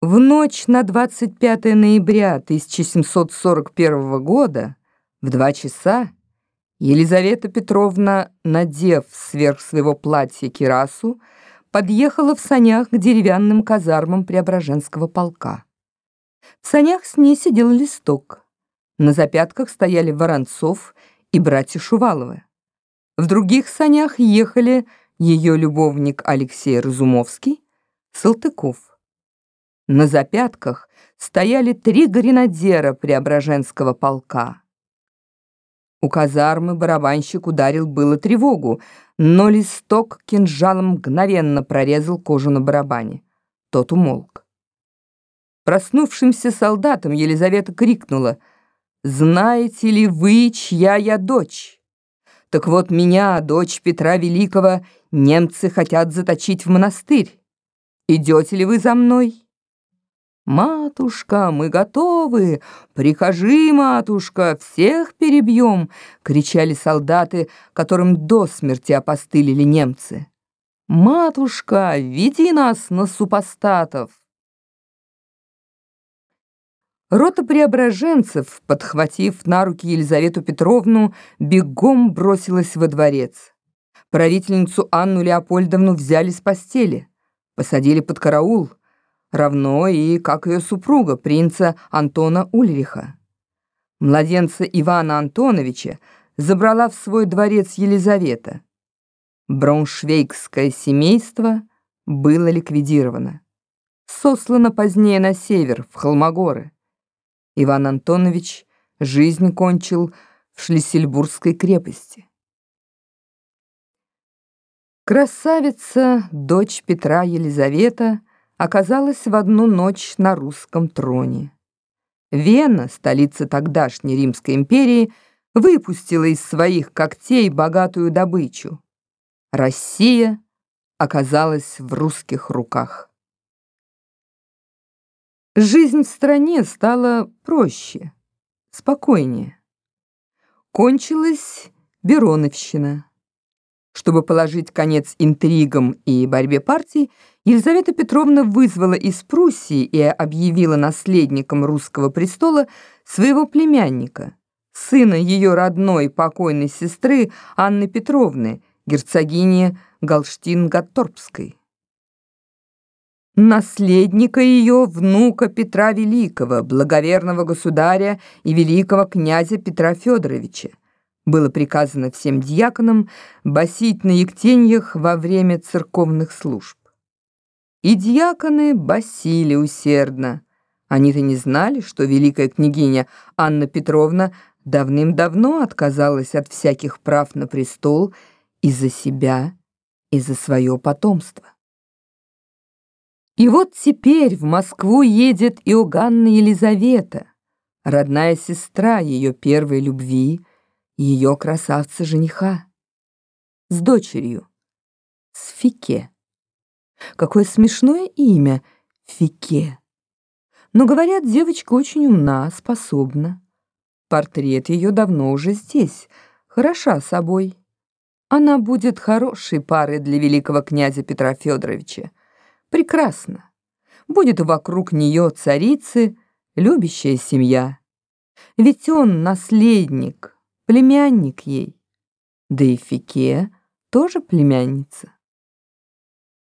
В ночь на 25 ноября 1741 года в два часа Елизавета Петровна, надев сверх своего платья кирасу, подъехала в санях к деревянным казармам Преображенского полка. В санях с ней сидел листок. На запятках стояли Воронцов и братья Шуваловы. В других санях ехали ее любовник Алексей Разумовский, Салтыков. На запятках стояли три гренадера Преображенского полка. У казармы барабанщик ударил было тревогу, но листок кинжалом мгновенно прорезал кожу на барабане. Тот умолк. Проснувшимся солдатам Елизавета крикнула «Знаете ли вы, чья я дочь? Так вот меня, дочь Петра Великого, немцы хотят заточить в монастырь. Идете ли вы за мной?» «Матушка, мы готовы! Прикажи, матушка, всех перебьем!» — кричали солдаты, которым до смерти опостылили немцы. «Матушка, веди нас на супостатов!» Рота преображенцев, подхватив на руки Елизавету Петровну, бегом бросилась во дворец. Правительницу Анну Леопольдовну взяли с постели, посадили под караул — равно и как ее супруга, принца Антона Ульриха. Младенца Ивана Антоновича забрала в свой дворец Елизавета. Брауншвейгское семейство было ликвидировано. Сослано позднее на север, в Холмогоры. Иван Антонович жизнь кончил в Шлиссельбургской крепости. Красавица, дочь Петра Елизавета, оказалась в одну ночь на русском троне. Вена, столица тогдашней Римской империи, выпустила из своих когтей богатую добычу. Россия оказалась в русских руках. Жизнь в стране стала проще, спокойнее. Кончилась Бероновщина. Чтобы положить конец интригам и борьбе партий, Елизавета Петровна вызвала из Пруссии и объявила наследником русского престола своего племянника, сына ее родной покойной сестры Анны Петровны, герцогини Галштин-Гатторпской. Наследника ее внука Петра Великого, благоверного государя и великого князя Петра Федоровича, было приказано всем дьяконам басить на ектеньях во время церковных служб. И дьяконы басили усердно. Они-то не знали, что великая княгиня Анна Петровна давным-давно отказалась от всяких прав на престол из-за себя и за свое потомство. И вот теперь в Москву едет Иоганна Елизавета, родная сестра ее первой любви, ее красавца-жениха, с дочерью, с Фике. Какое смешное имя — Фике. Но, говорят, девочка очень умна, способна. Портрет ее давно уже здесь, хороша собой. Она будет хорошей парой для великого князя Петра Федоровича. Прекрасно. Будет вокруг нее царицы, любящая семья. Ведь он наследник, племянник ей. Да и Фике тоже племянница.